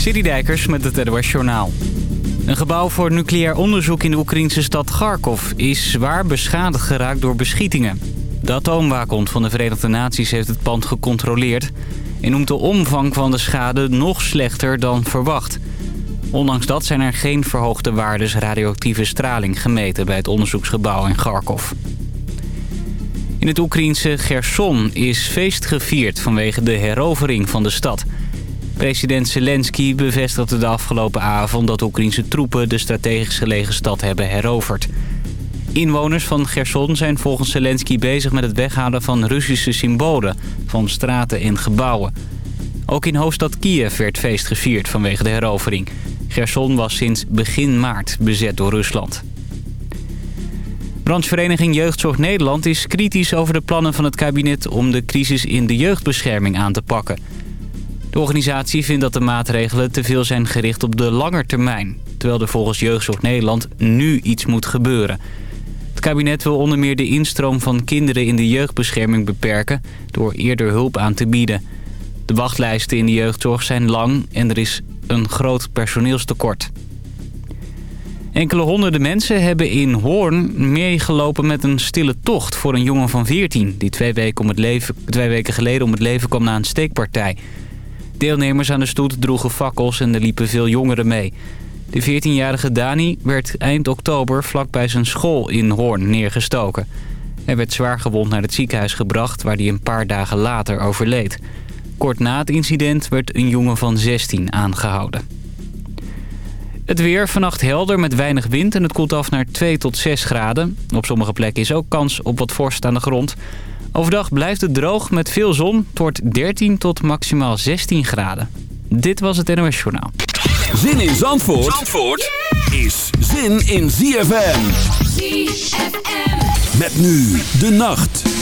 Dijkers met het NOS Journaal. Een gebouw voor nucleair onderzoek in de Oekraïnse stad Kharkov... is zwaar beschadigd geraakt door beschietingen. De atoomwaakhond van de Verenigde Naties heeft het pand gecontroleerd... en noemt de omvang van de schade nog slechter dan verwacht. Ondanks dat zijn er geen verhoogde waardes radioactieve straling gemeten... bij het onderzoeksgebouw in Kharkov. In het Oekraïense Gerson is feest gevierd vanwege de herovering van de stad... President Zelensky bevestigde de afgelopen avond dat Oekraïnse troepen de strategisch gelegen stad hebben heroverd. Inwoners van Gerson zijn volgens Zelensky bezig met het weghalen van Russische symbolen van straten en gebouwen. Ook in hoofdstad Kiev werd feest gevierd vanwege de herovering. Gerson was sinds begin maart bezet door Rusland. Branchevereniging Jeugdzorg Nederland is kritisch over de plannen van het kabinet om de crisis in de jeugdbescherming aan te pakken. De organisatie vindt dat de maatregelen te veel zijn gericht op de lange termijn... terwijl er volgens Jeugdzorg Nederland nu iets moet gebeuren. Het kabinet wil onder meer de instroom van kinderen in de jeugdbescherming beperken... door eerder hulp aan te bieden. De wachtlijsten in de jeugdzorg zijn lang en er is een groot personeelstekort. Enkele honderden mensen hebben in Hoorn meegelopen met een stille tocht voor een jongen van 14... die twee weken, om het leven, twee weken geleden om het leven kwam na een steekpartij... Deelnemers aan de stoet droegen fakkels en er liepen veel jongeren mee. De 14-jarige Dani werd eind oktober vlakbij zijn school in Hoorn neergestoken. Hij werd zwaar gewond naar het ziekenhuis gebracht waar hij een paar dagen later overleed. Kort na het incident werd een jongen van 16 aangehouden. Het weer vannacht helder met weinig wind en het koelt af naar 2 tot 6 graden. Op sommige plekken is ook kans op wat vorst aan de grond. Overdag blijft het droog met veel zon. Het wordt 13 tot maximaal 16 graden. Dit was het NOS Journaal. Zin in Zandvoort, Zandvoort is zin in ZFM. ZFM. Met nu de nacht.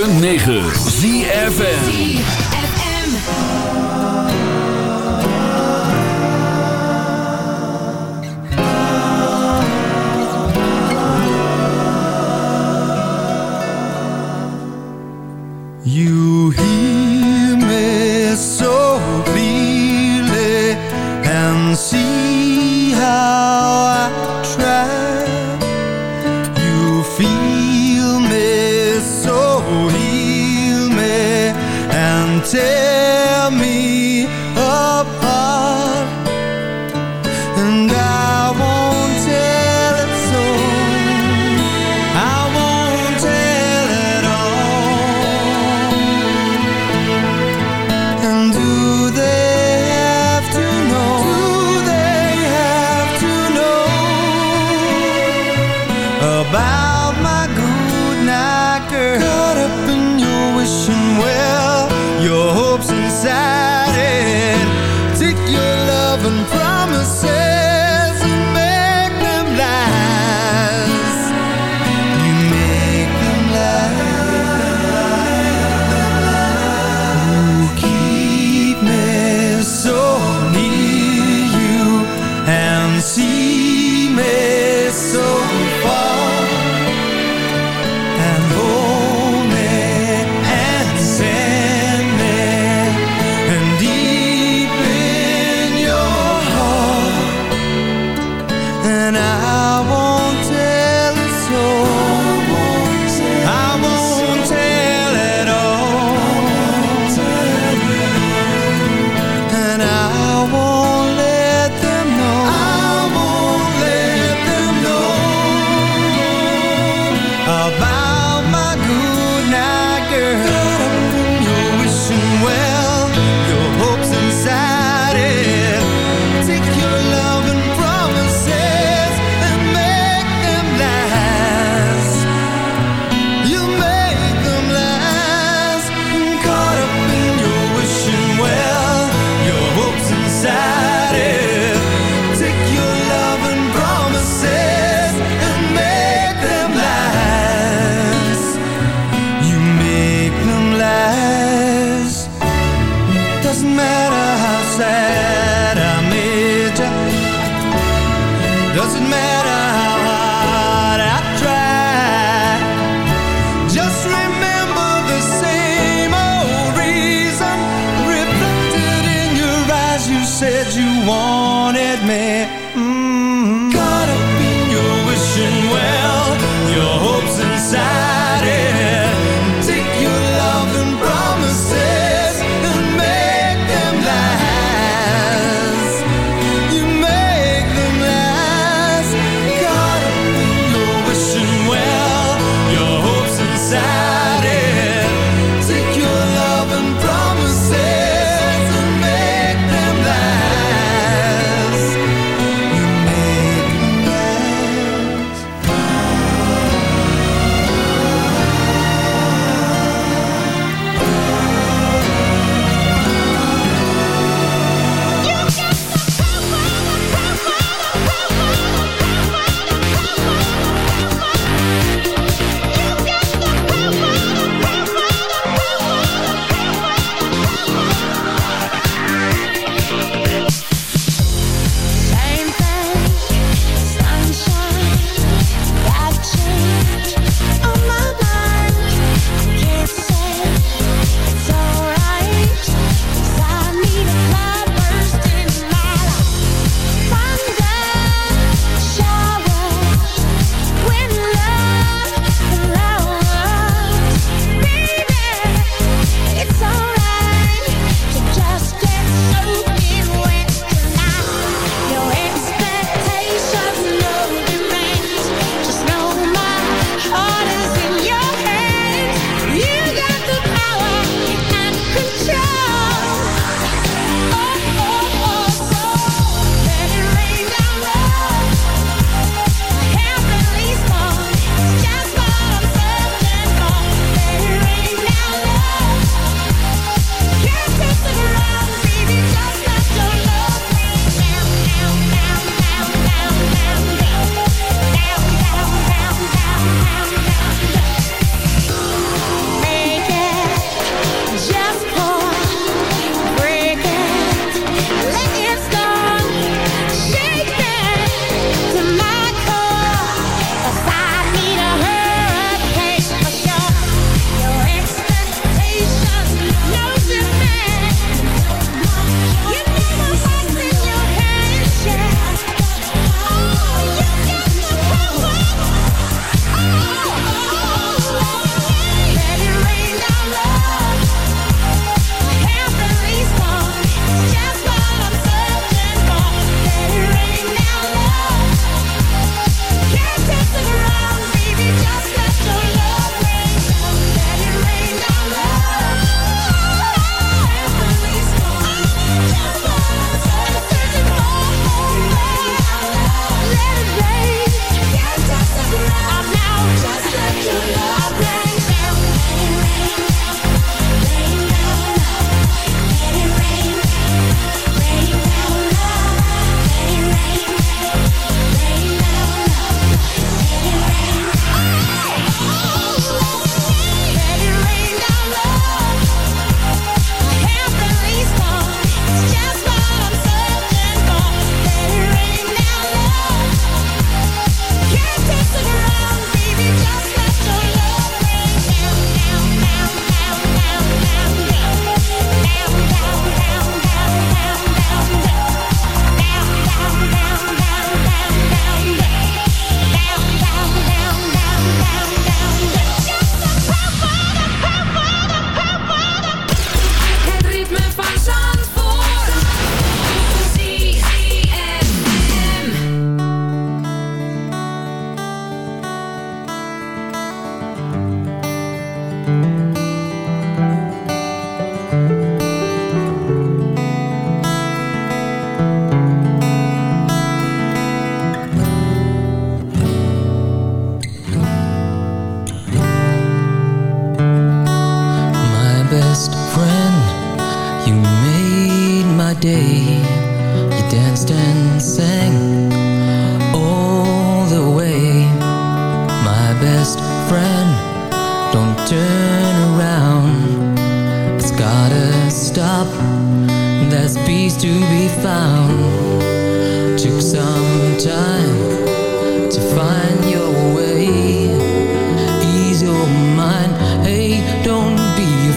106.9 ZFN You hear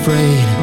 afraid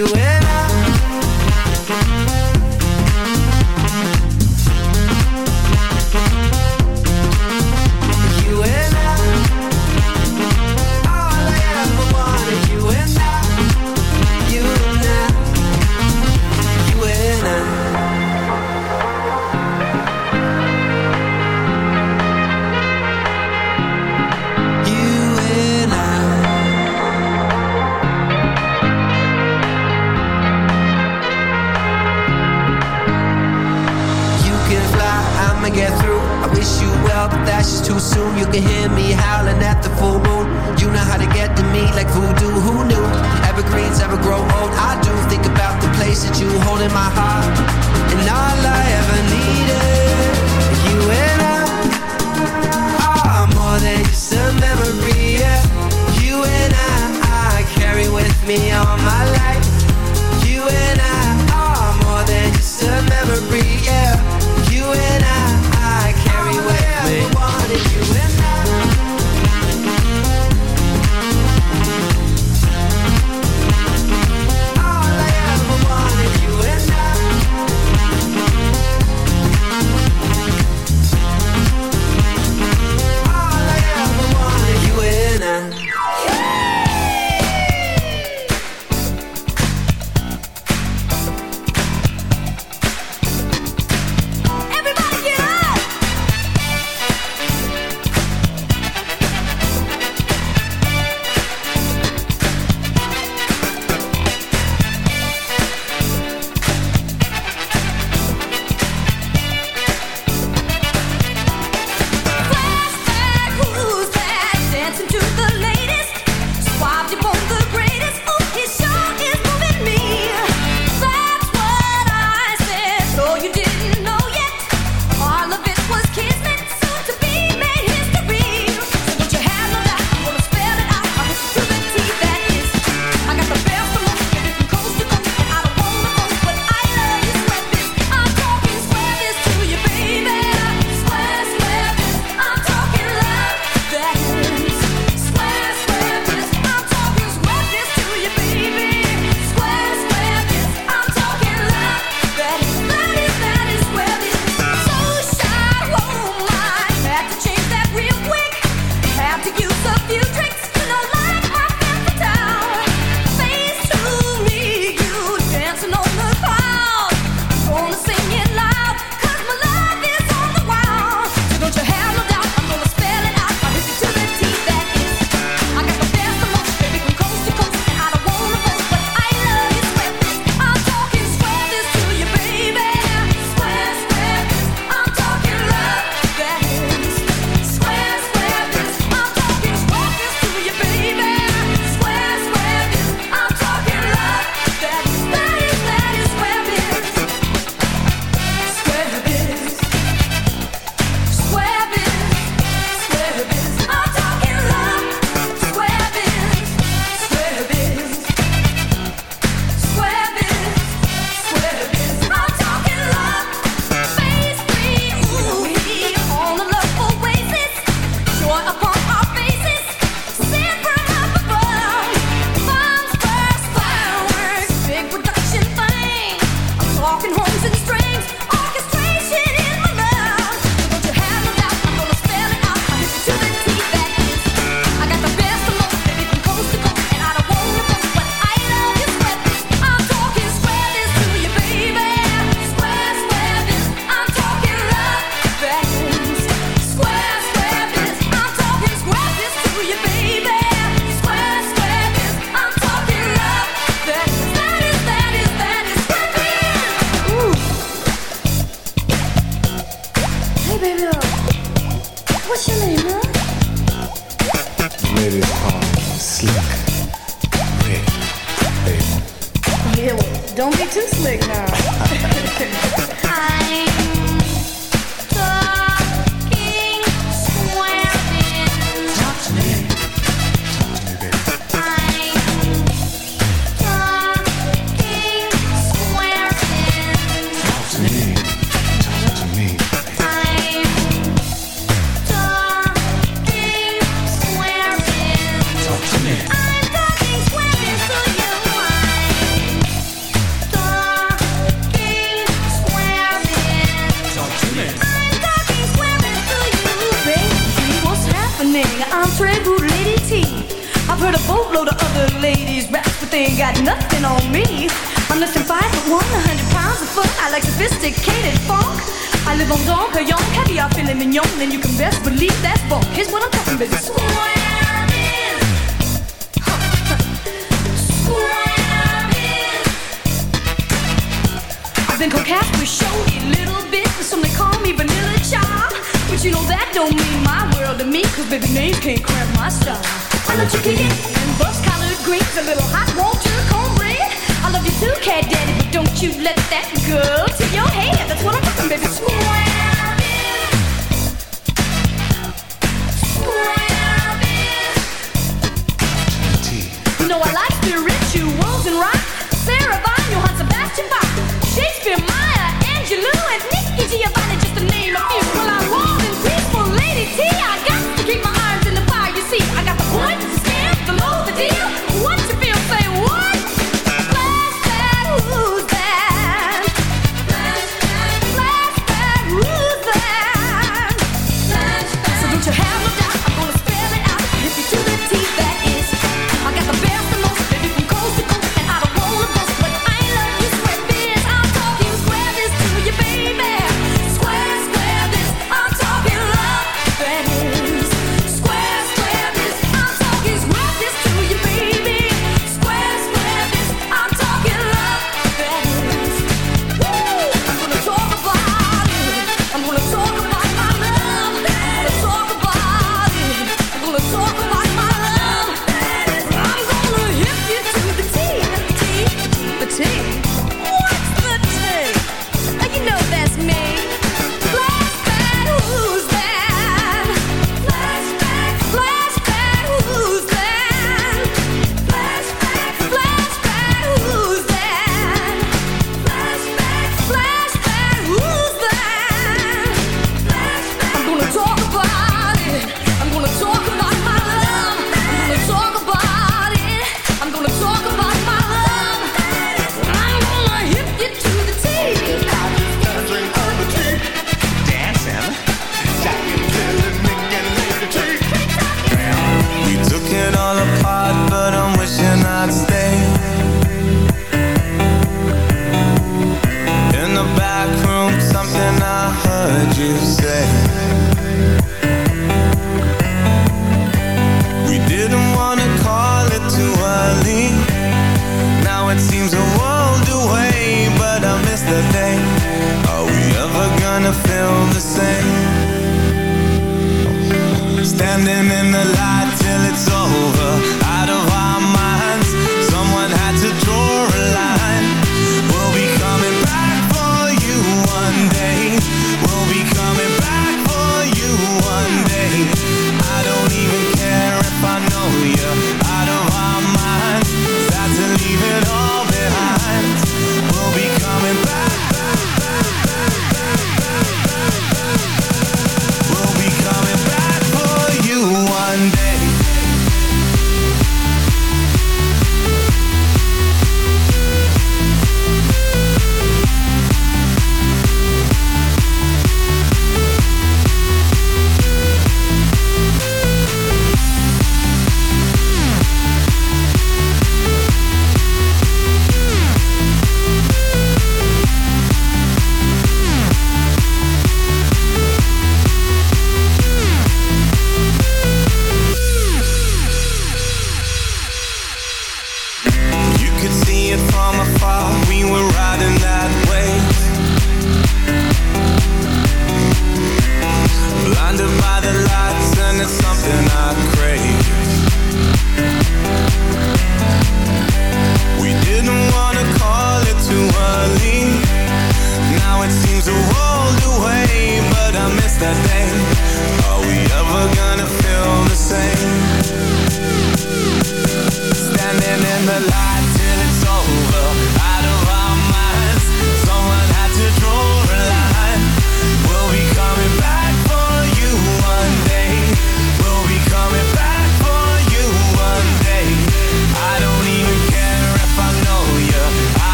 You and Cause baby names can't cramp my style I love chicken and bus collared greens A little hot water cornbread I love you too, cat daddy But don't you let that go to your head. That's what I'm talking, baby. Swabbing Swabbing You know I like to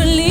te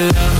love